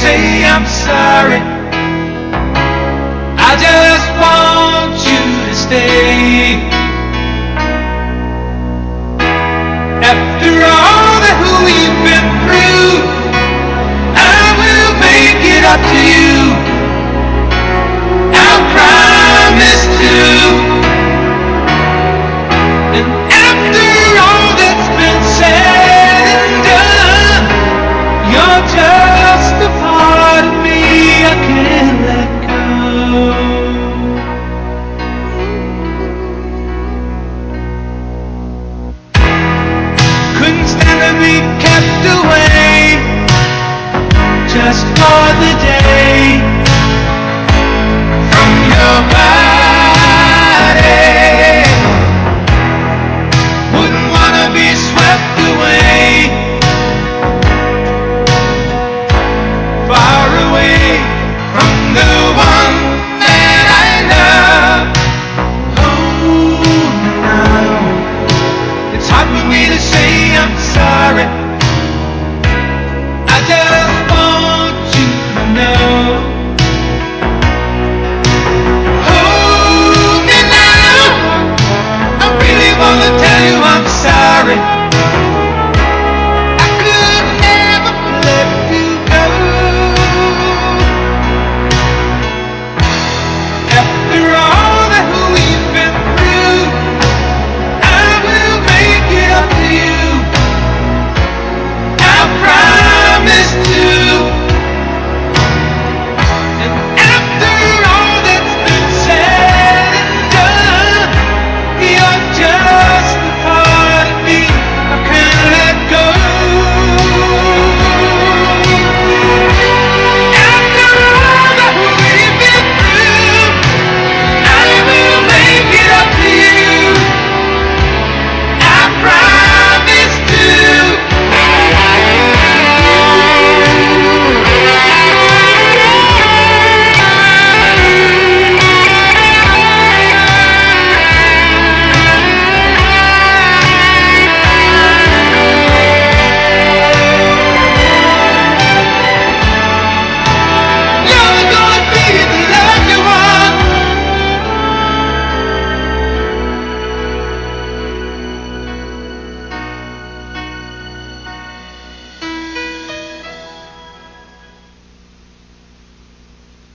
Say I'm sorry. I just want you to stay. After all that we've been through, I will make it up to you. I'll promise to. And after all that's been said and done, you're just kept away. Just for the